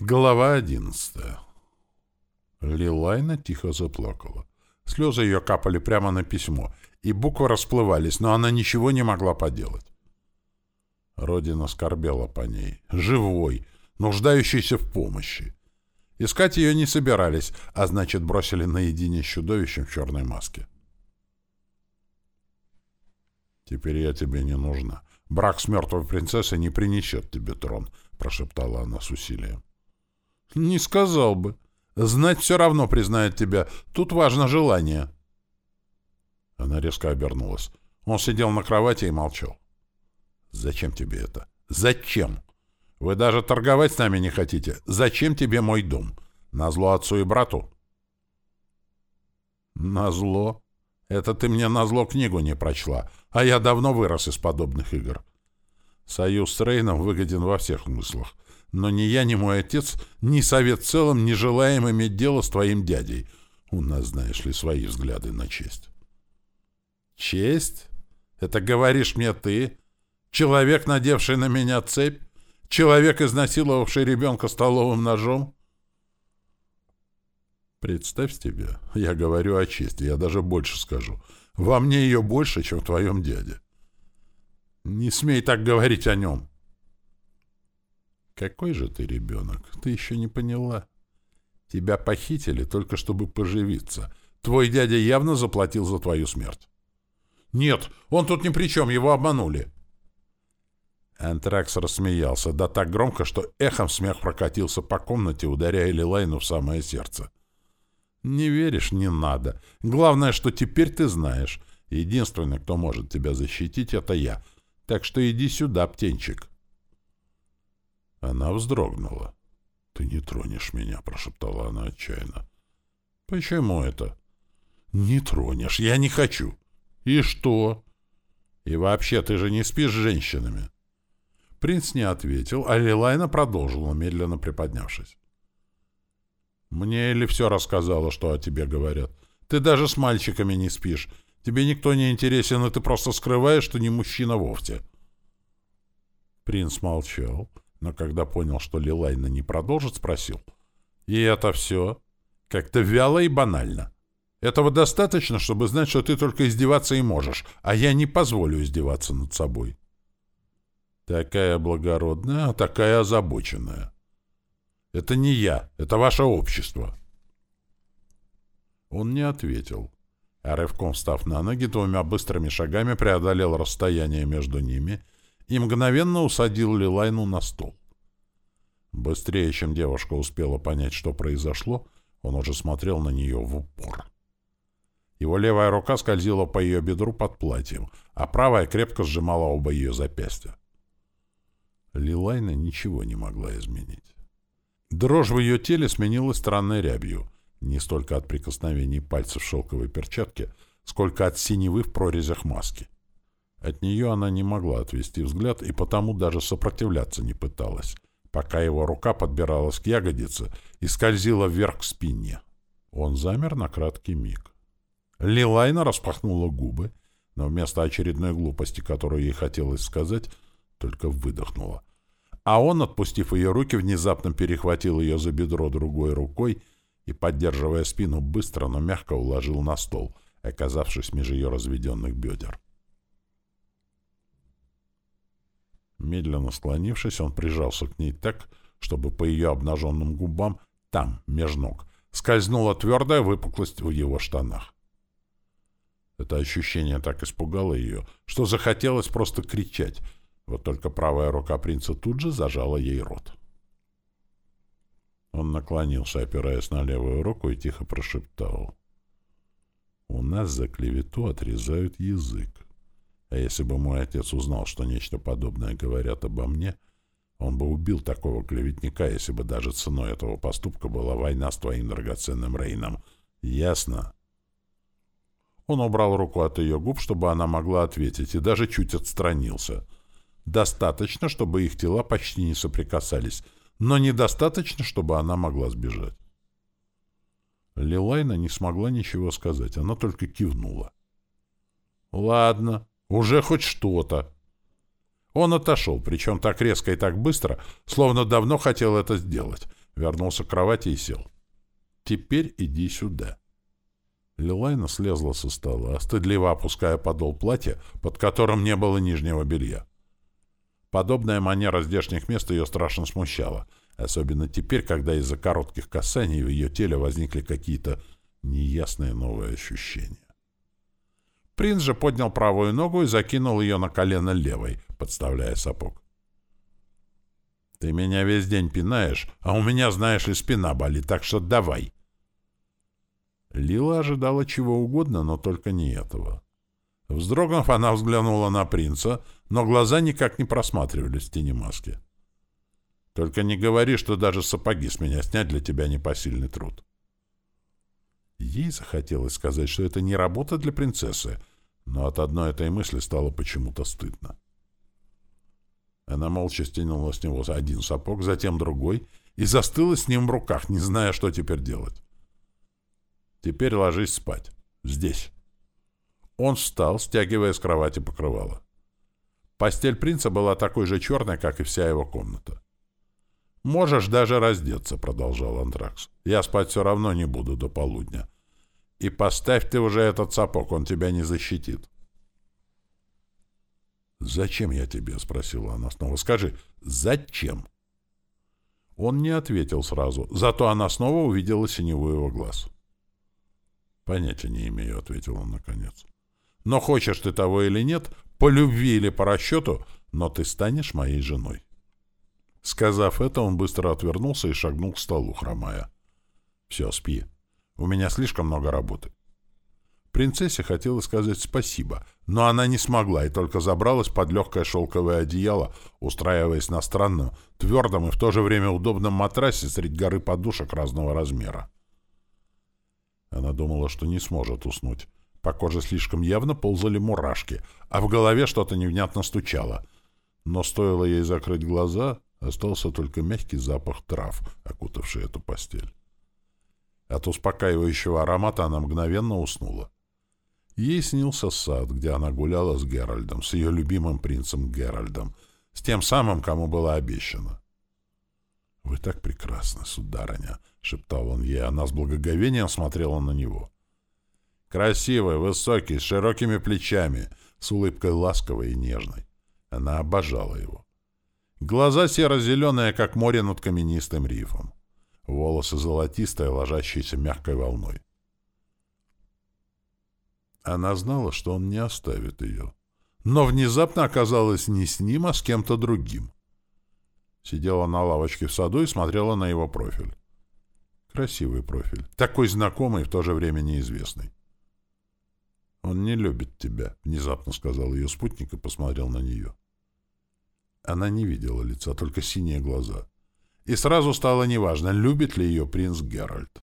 Глава одиннадцатая. Лилайна тихо заплакала. Слезы ее капали прямо на письмо, и буквы расплывались, но она ничего не могла поделать. Родина скорбела по ней. Живой, нуждающийся в помощи. Искать ее не собирались, а значит, бросили наедине с чудовищем в черной маске. «Теперь я тебе не нужна. Брак с мертвой принцессой не принесет тебе трон», — прошептала она с усилием. «Не сказал бы. Знать все равно признает тебя. Тут важно желание». Она резко обернулась. Он сидел на кровати и молчал. «Зачем тебе это? Зачем? Вы даже торговать с нами не хотите. Зачем тебе мой дом? Назло отцу и брату?» «Назло? Это ты мне назло книгу не прочла, а я давно вырос из подобных игр. Союз с Рейном выгоден во всех смыслах. Но ни я, ни мой отец, ни совет в целом не желаем иметь дело с твоим дядей. У нас, знаешь ли, свои взгляды на честь. Честь? Это говоришь мне ты? Человек, надевший на меня цепь? Человек, изнасиловавший ребенка столовым ножом? Представь себе, я говорю о чести, я даже больше скажу. Во мне ее больше, чем в твоем дяде. Не смей так говорить о нем. Какой же ты ребенок? Ты еще не поняла. Тебя похитили только чтобы поживиться. Твой дядя явно заплатил за твою смерть. Нет, он тут ни при чем, его обманули. Антракс рассмеялся, да так громко, что эхом смех прокатился по комнате, ударяя Лилайну в самое сердце. «Не веришь? Не надо. Главное, что теперь ты знаешь. Единственный, кто может тебя защитить, — это я. Так что иди сюда, птенчик». Она вздрогнула. «Ты не тронешь меня», — прошептала она отчаянно. «Почему это?» «Не тронешь. Я не хочу». «И что?» «И вообще, ты же не спишь с женщинами?» Принц не ответил, а Лилайна продолжила, медленно приподнявшись. «Мне или все рассказала, что о тебе говорят? Ты даже с мальчиками не спишь. Тебе никто не интересен, и ты просто скрываешь, что не мужчина вовсе». Принц молчал, но когда понял, что Лилайна не продолжит, спросил. «И это все? Как-то вяло и банально. Этого достаточно, чтобы знать, что ты только издеваться и можешь, а я не позволю издеваться над собой». Такая благородная, а такая озабоченная. Это не я, это ваше общество. Он не ответил, а рывком встав на ноги, двумя быстрыми шагами преодолел расстояние между ними и мгновенно усадил Лилайну на стол. Быстрее, чем девушка успела понять, что произошло, он уже смотрел на нее в упор. Его левая рука скользила по ее бедру под платьем, а правая крепко сжимала оба ее запястья. Лилайна ничего не могла изменить. Дрожь в ее теле сменилась странной рябью, не столько от прикосновений пальцев шелковой перчатке, сколько от синевы в прорезях маски. От нее она не могла отвести взгляд и потому даже сопротивляться не пыталась, пока его рука подбиралась к ягодице и скользила вверх к спине. Он замер на краткий миг. Лилайна распахнула губы, но вместо очередной глупости, которую ей хотелось сказать, только выдохнула. А он, отпустив ее руки, внезапно перехватил ее за бедро другой рукой и, поддерживая спину, быстро, но мягко уложил на стол, оказавшись меж ее разведенных бедер. Медленно склонившись, он прижался к ней так, чтобы по ее обнаженным губам, там, меж ног, скользнула твердая выпуклость в его штанах. Это ощущение так испугало ее, что захотелось просто кричать — вот только правая рука принца тут же зажала ей рот. Он наклонился, опираясь на левую руку, и тихо прошептал. «У нас за клевету отрезают язык. А если бы мой отец узнал, что нечто подобное говорят обо мне, он бы убил такого клеветника, если бы даже ценой этого поступка была война с твоим драгоценным Рейном. Ясно?» Он убрал руку от ее губ, чтобы она могла ответить, и даже чуть отстранился — Достаточно, чтобы их тела почти не соприкасались, но недостаточно, чтобы она могла сбежать. Лилайна не смогла ничего сказать, она только кивнула. «Ладно, уже хоть что-то». Он отошел, причем так резко и так быстро, словно давно хотел это сделать. вернулся к кровати и сел. «Теперь иди сюда». Лилайна слезла со стола, стыдливо опуская подол платья, под которым не было нижнего белья. Подобная манера здешних мест ее страшно смущала, особенно теперь, когда из-за коротких касаний в ее теле возникли какие-то неясные новые ощущения. Принц же поднял правую ногу и закинул ее на колено левой, подставляя сапог. «Ты меня весь день пинаешь, а у меня, знаешь ли, спина болит, так что давай!» Лила ожидала чего угодно, но только не этого. Вздрогнув, она взглянула на принца, но глаза никак не просматривались в тени маски. «Только не говори, что даже сапоги с меня снять для тебя непосильный труд». Ей захотелось сказать, что это не работа для принцессы, но от одной этой мысли стало почему-то стыдно. Она молча стянула с него один сапог, затем другой, и застыла с ним в руках, не зная, что теперь делать. «Теперь ложись спать. Здесь». Он встал, стягивая с кровати покрывало. Постель принца была такой же черной, как и вся его комната. «Можешь даже раздеться», — продолжал Антракс. «Я спать все равно не буду до полудня. И поставь ты уже этот сапог, он тебя не защитит. «Зачем я тебе?» — спросила она снова. «Скажи, зачем?» Он не ответил сразу, зато она снова увидела синеву его глаз. «Понятия не имею», — ответил он наконец. «Но хочешь ты того или нет, по любви или по расчету, но ты станешь моей женой». Сказав это, он быстро отвернулся и шагнул к столу, хромая. «Все, спи. У меня слишком много работы. Принцессе хотела сказать спасибо, но она не смогла и только забралась под легкое шелковое одеяло, устраиваясь на странном, твердом и в то же время удобном матрасе среди горы подушек разного размера. Она думала, что не сможет уснуть. По коже слишком явно ползали мурашки, а в голове что-то невнятно стучало. Но стоило ей закрыть глаза, остался только мягкий запах трав, окутавший эту постель. От успокаивающего аромата она мгновенно уснула. Ей снился сад, где она гуляла с Геральдом, с ее любимым принцем Геральдом, с тем самым, кому было обещано. «Вы так прекрасны, сударыня!» — шептал он ей, она с благоговением смотрела на него. Красивый, высокий, с широкими плечами, с улыбкой ласковой и нежной. Она обожала его. Глаза серо-зеленые, как море над каменистым рифом волосы золотистые, ложащиеся мягкой волной. Она знала, что он не оставит ее. Но внезапно оказалась не с ним, а с кем-то другим. Сидела на лавочке в саду и смотрела на его профиль. Красивый профиль. Такой знакомый и в то же время неизвестный. «Он не любит тебя», — внезапно сказал ее спутник и посмотрел на нее. Она не видела лица, только синие глаза и сразу стало неважно, любит ли ее принц Геральт.